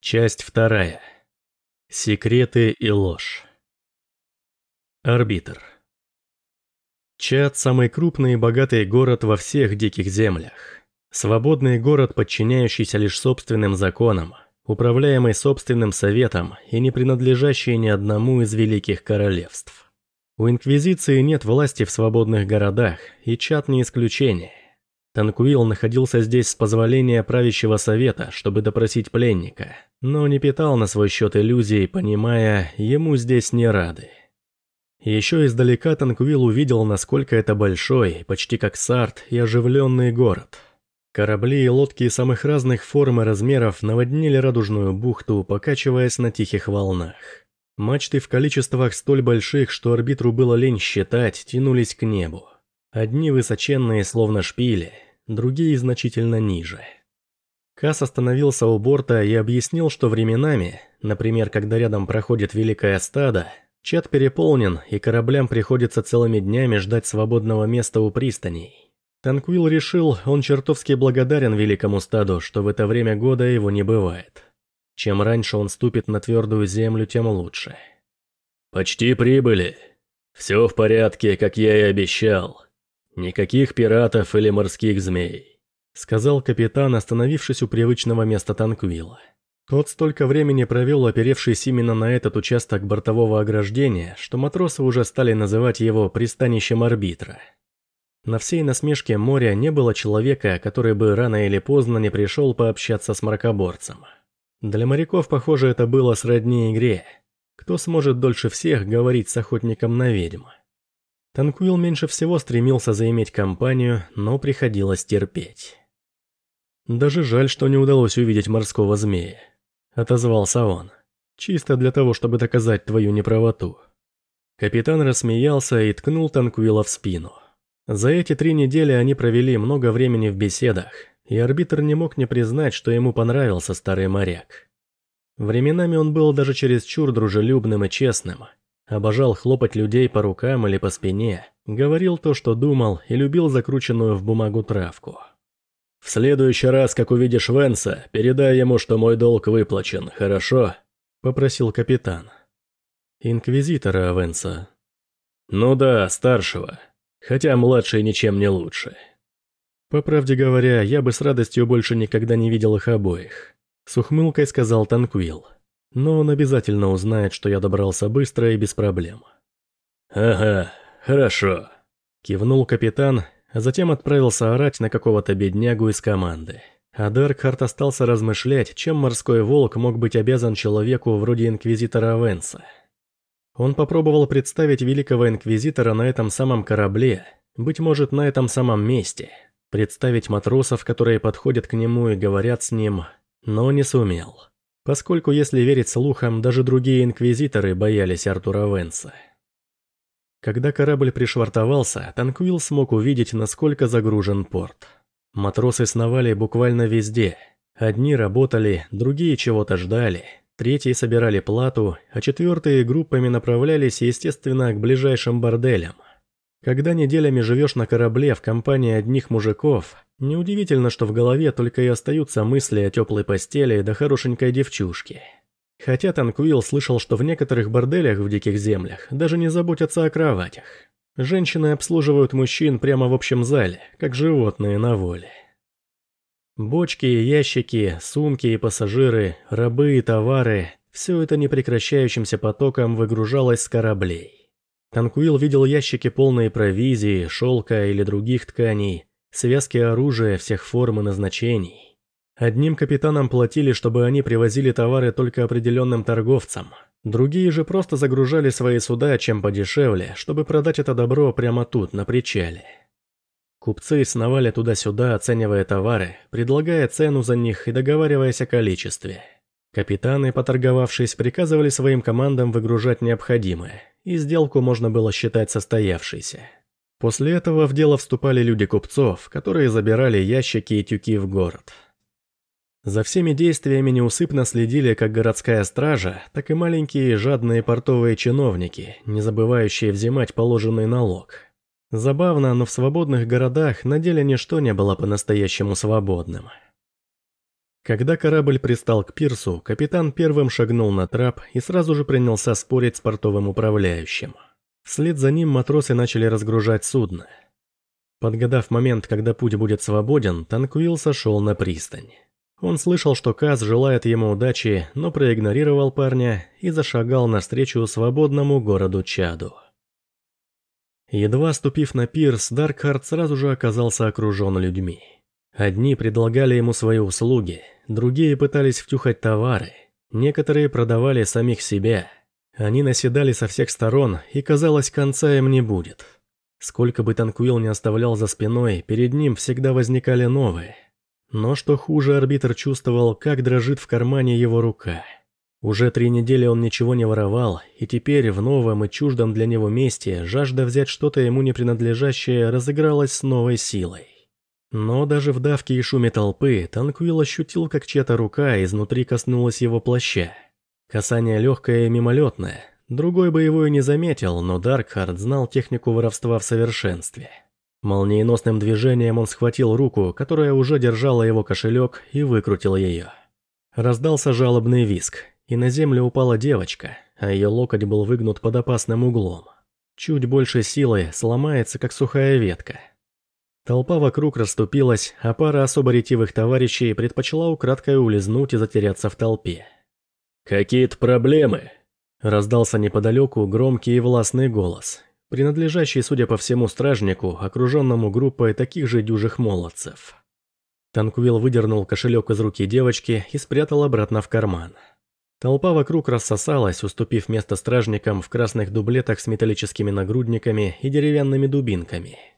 Часть вторая. Секреты и ложь. Арбитр. Чад – самый крупный и богатый город во всех диких землях. Свободный город, подчиняющийся лишь собственным законам, управляемый собственным советом и не принадлежащий ни одному из великих королевств. У Инквизиции нет власти в свободных городах, и Чад не исключение. Танкуил находился здесь с позволения правящего совета, чтобы допросить пленника, но не питал на свой счет иллюзий, понимая, ему здесь не рады. Еще издалека Танкуил увидел, насколько это большой, почти как Сарт, и оживленный город. Корабли и лодки самых разных форм и размеров наводнили радужную бухту, покачиваясь на тихих волнах. Мачты в количествах столь больших, что арбитру было лень считать, тянулись к небу. Одни высоченные, словно шпили, другие значительно ниже. Касс остановился у борта и объяснил, что временами, например, когда рядом проходит великое стадо, чат переполнен и кораблям приходится целыми днями ждать свободного места у пристаней. Танквилл решил, он чертовски благодарен великому стаду, что в это время года его не бывает. Чем раньше он ступит на твердую землю, тем лучше. «Почти прибыли. Все в порядке, как я и обещал», «Никаких пиратов или морских змей», — сказал капитан, остановившись у привычного места Танквилла. Тот столько времени провел, оперевшись именно на этот участок бортового ограждения, что матросы уже стали называть его пристанищем арбитра. На всей насмешке моря не было человека, который бы рано или поздно не пришел пообщаться с мракоборцем. Для моряков, похоже, это было сродни игре. Кто сможет дольше всех говорить с охотником на ведьм? Танкуил меньше всего стремился заиметь компанию, но приходилось терпеть. «Даже жаль, что не удалось увидеть морского змея», — отозвался он. «Чисто для того, чтобы доказать твою неправоту». Капитан рассмеялся и ткнул Танкуила в спину. За эти три недели они провели много времени в беседах, и арбитр не мог не признать, что ему понравился старый моряк. Временами он был даже чересчур дружелюбным и честным, Обожал хлопать людей по рукам или по спине, говорил то, что думал, и любил закрученную в бумагу травку. «В следующий раз, как увидишь Венса, передай ему, что мой долг выплачен, хорошо?» – попросил капитан. «Инквизитора Венса». «Ну да, старшего. Хотя младший ничем не лучше». «По правде говоря, я бы с радостью больше никогда не видел их обоих», – с ухмылкой сказал Танквилл но он обязательно узнает, что я добрался быстро и без проблем. «Ага, хорошо», – кивнул капитан, а затем отправился орать на какого-то беднягу из команды. А Деркхарт остался размышлять, чем морской волк мог быть обязан человеку вроде инквизитора Венса. Он попробовал представить великого инквизитора на этом самом корабле, быть может, на этом самом месте, представить матросов, которые подходят к нему и говорят с ним, но не сумел поскольку, если верить слухам, даже другие инквизиторы боялись Артура Венса. Когда корабль пришвартовался, Танквилл смог увидеть, насколько загружен порт. Матросы сновали буквально везде. Одни работали, другие чего-то ждали, третьи собирали плату, а четвертые группами направлялись, естественно, к ближайшим борделям. Когда неделями живешь на корабле в компании одних мужиков, неудивительно, что в голове только и остаются мысли о теплой постели да хорошенькой девчушке. Хотя Танкуил слышал, что в некоторых борделях в диких землях даже не заботятся о кроватях. Женщины обслуживают мужчин прямо в общем зале, как животные на воле. Бочки, ящики, сумки и пассажиры, рабы и товары – все это непрекращающимся потоком выгружалось с кораблей. Танкуил видел ящики полные провизии, шелка или других тканей, связки оружия всех форм и назначений. Одним капитанам платили, чтобы они привозили товары только определенным торговцам. Другие же просто загружали свои суда чем подешевле, чтобы продать это добро прямо тут, на причале. Купцы сновали туда-сюда, оценивая товары, предлагая цену за них и договариваясь о количестве. Капитаны, поторговавшись, приказывали своим командам выгружать необходимое, и сделку можно было считать состоявшейся. После этого в дело вступали люди купцов, которые забирали ящики и тюки в город. За всеми действиями неусыпно следили как городская стража, так и маленькие жадные портовые чиновники, не забывающие взимать положенный налог. Забавно, но в свободных городах на деле ничто не было по-настоящему свободным. Когда корабль пристал к пирсу, капитан первым шагнул на трап и сразу же принялся спорить с портовым управляющим. Вслед за ним матросы начали разгружать судно. Подгадав момент, когда путь будет свободен, Танкуил сошел на пристань. Он слышал, что Каз желает ему удачи, но проигнорировал парня и зашагал навстречу свободному городу Чаду. Едва ступив на пирс, Даркхард сразу же оказался окружен людьми. Одни предлагали ему свои услуги, другие пытались втюхать товары, некоторые продавали самих себя. Они наседали со всех сторон, и казалось, конца им не будет. Сколько бы Танкуил не оставлял за спиной, перед ним всегда возникали новые. Но что хуже, арбитр чувствовал, как дрожит в кармане его рука. Уже три недели он ничего не воровал, и теперь в новом и чуждом для него месте жажда взять что-то ему не принадлежащее разыгралась с новой силой. Но даже в давке и шуме толпы Танквилл ощутил, как чья-то рука изнутри коснулась его плаща. Касание легкое и мимолетное. Другой и не заметил, но Даркхард знал технику воровства в совершенстве. Молниеносным движением он схватил руку, которая уже держала его кошелек, и выкрутил ее. Раздался жалобный виск, и на землю упала девочка, а ее локоть был выгнут под опасным углом. Чуть больше силы сломается, как сухая ветка, Толпа вокруг расступилась, а пара особо ретивых товарищей предпочла украдкой улизнуть и затеряться в толпе. «Какие-то проблемы?» Раздался неподалеку громкий и властный голос, принадлежащий, судя по всему, стражнику, окруженному группой таких же дюжих молодцев. Танквилл выдернул кошелек из руки девочки и спрятал обратно в карман. Толпа вокруг рассосалась, уступив место стражникам в красных дублетах с металлическими нагрудниками и деревянными дубинками –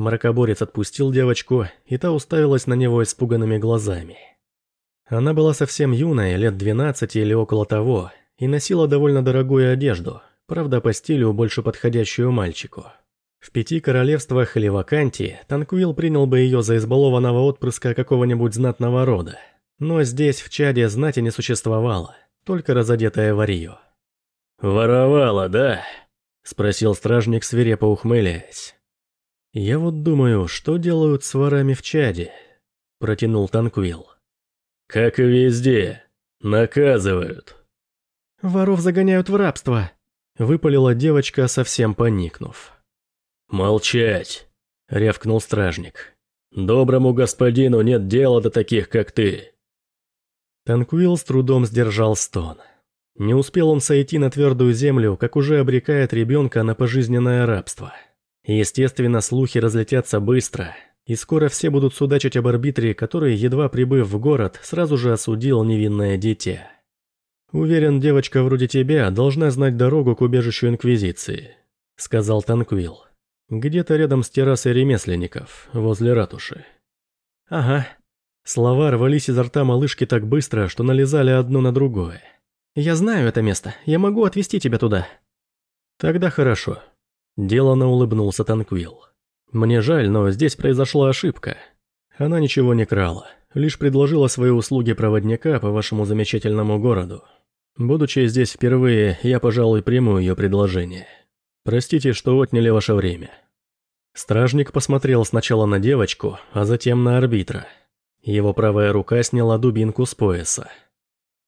Мракоборец отпустил девочку, и та уставилась на него испуганными глазами. Она была совсем юная, лет 12 или около того, и носила довольно дорогую одежду, правда по стилю больше подходящую мальчику. В пяти королевствах или вакантии Танквилл принял бы ее за избалованного отпрыска какого-нибудь знатного рода. Но здесь, в Чаде, знати не существовало, только разодетая варьё. «Воровала, да?» – спросил стражник, свирепо ухмыляясь. «Я вот думаю, что делают с ворами в Чаде?» – протянул Танквилл. «Как и везде. Наказывают». «Воров загоняют в рабство», – выпалила девочка, совсем поникнув. «Молчать!» – рявкнул стражник. «Доброму господину нет дела до таких, как ты». Танквилл с трудом сдержал стон. Не успел он сойти на твердую землю, как уже обрекает ребенка на пожизненное рабство. Естественно, слухи разлетятся быстро, и скоро все будут судачить об арбитре, который, едва прибыв в город, сразу же осудил невинное дитя. «Уверен, девочка вроде тебя должна знать дорогу к убежищу Инквизиции», — сказал Танквилл. «Где-то рядом с террасой ремесленников, возле ратуши». «Ага». Слова рвались изо рта малышки так быстро, что налезали одно на другое. «Я знаю это место, я могу отвезти тебя туда». «Тогда хорошо», Делано улыбнулся Танквилл. «Мне жаль, но здесь произошла ошибка. Она ничего не крала, лишь предложила свои услуги проводника по вашему замечательному городу. Будучи здесь впервые, я, пожалуй, приму ее предложение. Простите, что отняли ваше время». Стражник посмотрел сначала на девочку, а затем на арбитра. Его правая рука сняла дубинку с пояса.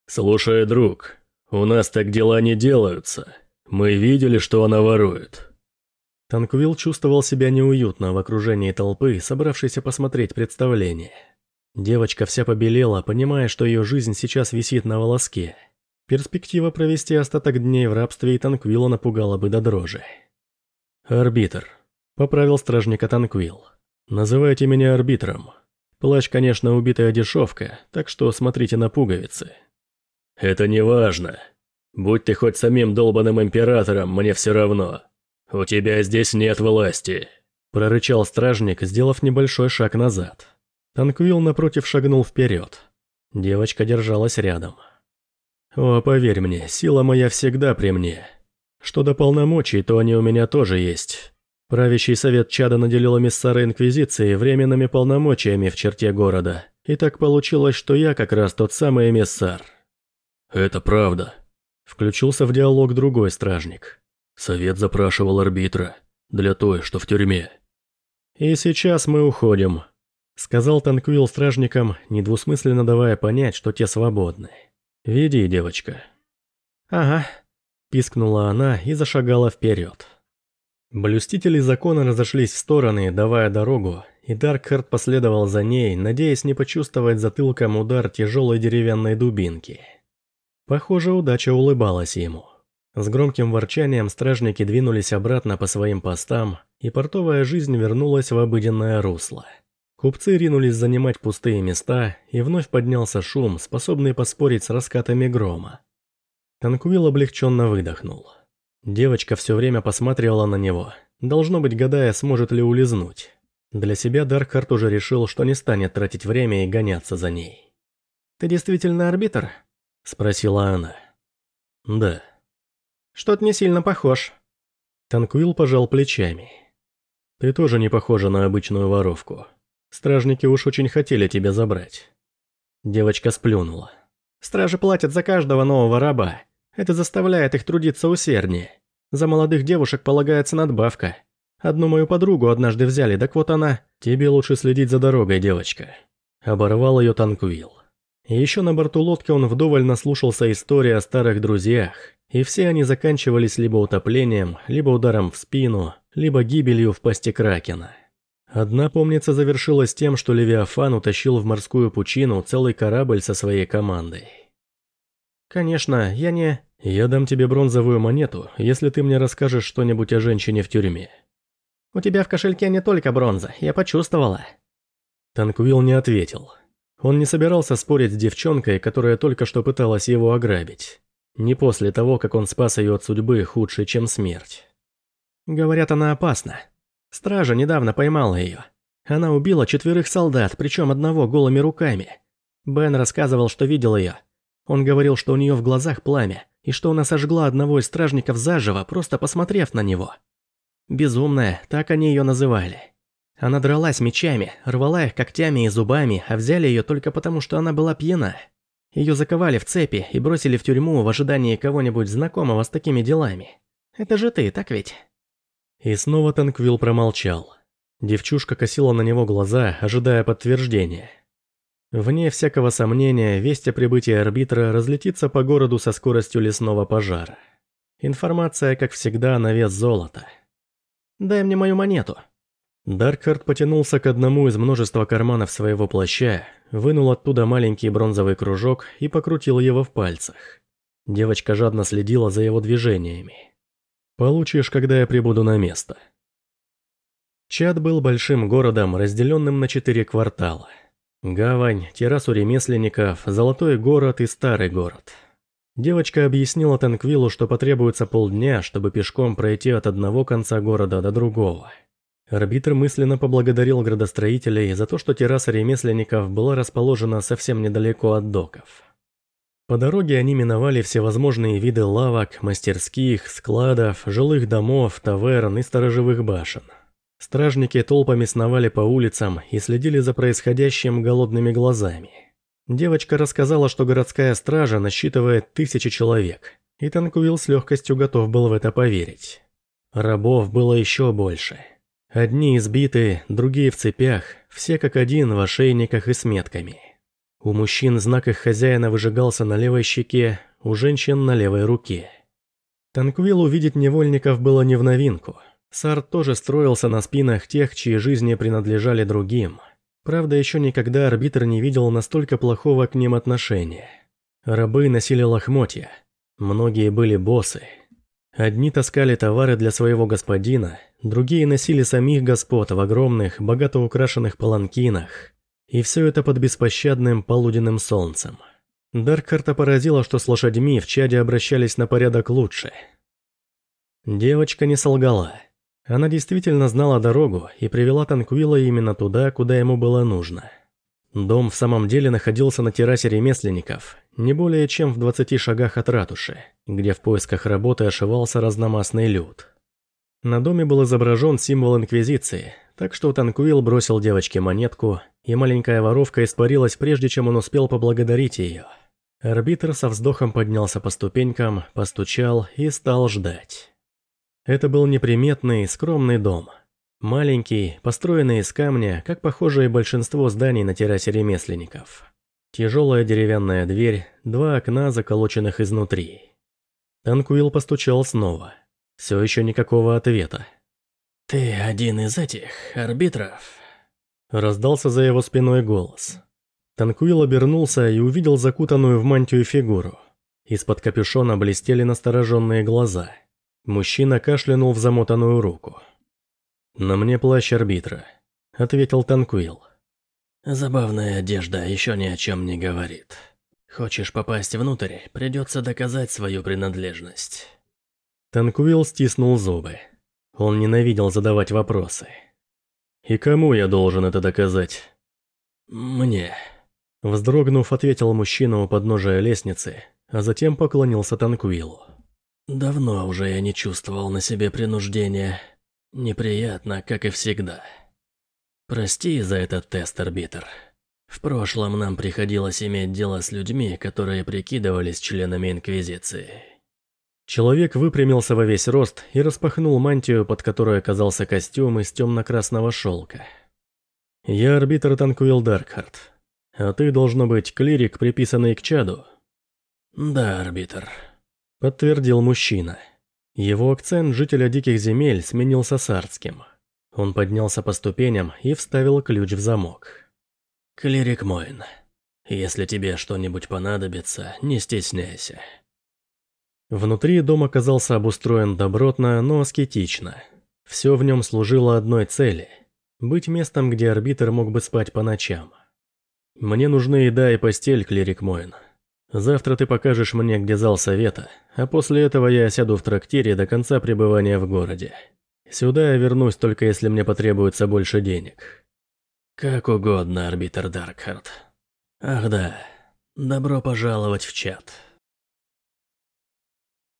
«Слушай, друг, у нас так дела не делаются. Мы видели, что она ворует. Танквилл чувствовал себя неуютно в окружении толпы, собравшейся посмотреть представление. Девочка вся побелела, понимая, что ее жизнь сейчас висит на волоске. Перспектива провести остаток дней в рабстве и Танквилла напугала бы до дрожи. «Арбитр», — поправил стражника Танквилл. «Называйте меня арбитром. Плащ, конечно, убитая дешевка, так что смотрите на пуговицы». «Это не важно. Будь ты хоть самим долбанным императором, мне все равно», «У тебя здесь нет власти», – прорычал стражник, сделав небольшой шаг назад. Танквилл напротив шагнул вперед. Девочка держалась рядом. «О, поверь мне, сила моя всегда при мне. Что до полномочий, то они у меня тоже есть. Правящий совет Чада наделил эмиссара Инквизиции временными полномочиями в черте города, и так получилось, что я как раз тот самый эмиссар». «Это правда», – включился в диалог другой стражник. Совет запрашивал арбитра. Для той, что в тюрьме. И сейчас мы уходим. — сказал Танквилл стражникам, недвусмысленно давая понять, что те свободны. «Веди, девочка». «Ага», — пискнула она и зашагала вперед. Блюстители закона разошлись в стороны, давая дорогу, и Даркхард последовал за ней, надеясь не почувствовать затылком удар тяжелой деревянной дубинки. Похоже, удача улыбалась ему. С громким ворчанием стражники двинулись обратно по своим постам, и портовая жизнь вернулась в обыденное русло. Купцы ринулись занимать пустые места, и вновь поднялся шум, способный поспорить с раскатами грома. Танкуил облегченно выдохнул. Девочка все время посматривала на него, должно быть, гадая, сможет ли улизнуть. Для себя Даркхарт уже решил, что не станет тратить время и гоняться за ней. «Ты действительно арбитр?» – спросила она. «Да». «Что-то не сильно похож». Танкуил пожал плечами. «Ты тоже не похожа на обычную воровку. Стражники уж очень хотели тебя забрать». Девочка сплюнула. «Стражи платят за каждого нового раба. Это заставляет их трудиться усерднее. За молодых девушек полагается надбавка. Одну мою подругу однажды взяли, так вот она... Тебе лучше следить за дорогой, девочка. Оборвал ее Танкуил. Еще на борту лодки он вдоволь наслушался истории о старых друзьях, и все они заканчивались либо утоплением, либо ударом в спину, либо гибелью в пасти Кракена. Одна, помнится, завершилась тем, что Левиафан утащил в морскую пучину целый корабль со своей командой. «Конечно, я не...» «Я дам тебе бронзовую монету, если ты мне расскажешь что-нибудь о женщине в тюрьме». «У тебя в кошельке не только бронза, я почувствовала». Танквилл не ответил. Он не собирался спорить с девчонкой, которая только что пыталась его ограбить. Не после того, как он спас ее от судьбы худшей, чем смерть. Говорят, она опасна. Стража недавно поймала ее. Она убила четверых солдат, причем одного голыми руками. Бен рассказывал, что видел ее. Он говорил, что у нее в глазах пламя, и что она сожгла одного из стражников заживо, просто посмотрев на него. Безумная, так они ее называли. Она дралась мечами, рвала их когтями и зубами, а взяли ее только потому, что она была пьяна. Ее заковали в цепи и бросили в тюрьму в ожидании кого-нибудь знакомого с такими делами. Это же ты, так ведь? И снова Танквилл промолчал. Девчушка косила на него глаза, ожидая подтверждения. Вне всякого сомнения, весть о прибытии арбитра разлетится по городу со скоростью лесного пожара. Информация, как всегда, на вес золота. «Дай мне мою монету». Даркхард потянулся к одному из множества карманов своего плаща, вынул оттуда маленький бронзовый кружок и покрутил его в пальцах. Девочка жадно следила за его движениями. Получишь, когда я прибуду на место. Чад был большим городом, разделенным на четыре квартала. Гавань, террасу ремесленников, золотой город и старый город. Девочка объяснила Танквилу, что потребуется полдня, чтобы пешком пройти от одного конца города до другого. Арбитр мысленно поблагодарил градостроителей за то, что терраса ремесленников была расположена совсем недалеко от доков. По дороге они миновали всевозможные виды лавок, мастерских, складов, жилых домов, таверн и сторожевых башен. Стражники толпами сновали по улицам и следили за происходящим голодными глазами. Девочка рассказала, что городская стража насчитывает тысячи человек, и Танкуил с легкостью готов был в это поверить. Рабов было еще больше. Одни избиты, другие в цепях, все как один в ошейниках и с метками – у мужчин знак их хозяина выжигался на левой щеке, у женщин на левой руке. Танквил увидеть невольников было не в новинку. Сар тоже строился на спинах тех, чьи жизни принадлежали другим. Правда, еще никогда арбитр не видел настолько плохого к ним отношения. Рабы носили лохмотья. Многие были боссы. Одни таскали товары для своего господина, другие носили самих господ в огромных, богато украшенных паланкинах, и все это под беспощадным полуденным солнцем. Даркхарта поразило, что с лошадьми в чаде обращались на порядок лучше. Девочка не солгала. Она действительно знала дорогу и привела Танквила именно туда, куда ему было нужно. Дом в самом деле находился на террасе ремесленников, не более чем в 20 шагах от ратуши, где в поисках работы ошивался разномастный люд. На доме был изображен символ Инквизиции, так что Танкуил бросил девочке монетку, и маленькая воровка испарилась, прежде чем он успел поблагодарить ее. Арбитр со вздохом поднялся по ступенькам, постучал и стал ждать. Это был неприметный, скромный дом. Маленький, построенный из камня, как похожее большинство зданий на террасе ремесленников. Тяжелая деревянная дверь, два окна, заколоченных изнутри. Танкуил постучал снова. Все еще никакого ответа. «Ты один из этих арбитров?» Раздался за его спиной голос. Танкуил обернулся и увидел закутанную в мантию фигуру. Из-под капюшона блестели настороженные глаза. Мужчина кашлянул в замотанную руку. «На мне плащ арбитра», — ответил Танкуил. «Забавная одежда еще ни о чем не говорит. Хочешь попасть внутрь, придется доказать свою принадлежность». Танкуил стиснул зубы. Он ненавидел задавать вопросы. «И кому я должен это доказать?» «Мне». Вздрогнув, ответил мужчина у подножия лестницы, а затем поклонился Танкуилу. «Давно уже я не чувствовал на себе принуждения. Неприятно, как и всегда. Прости за этот тест, арбитр. В прошлом нам приходилось иметь дело с людьми, которые прикидывались членами Инквизиции. Человек выпрямился во весь рост и распахнул мантию, под которой оказался костюм из темно-красного шелка. «Я арбитр Танкуил Даркхарт. А ты, должно быть, клирик, приписанный к чаду?» «Да, арбитр», — подтвердил мужчина. Его акцент жителя диких земель сменился сардским. Он поднялся по ступеням и вставил ключ в замок. «Клирик Моин, если тебе что-нибудь понадобится, не стесняйся». Внутри дом оказался обустроен добротно, но аскетично. Все в нем служило одной цели – быть местом, где арбитр мог бы спать по ночам. «Мне нужны еда и постель, клирик Моин», Завтра ты покажешь мне, где зал совета, а после этого я сяду в трактире до конца пребывания в городе. Сюда я вернусь только если мне потребуется больше денег. Как угодно, арбитр Даркхарт. Ах да, добро пожаловать в чат.